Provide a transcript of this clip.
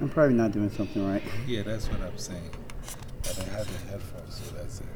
I'm probably not doing something right. Yeah, that's what I'm saying. I don't have the headphones, so that's it.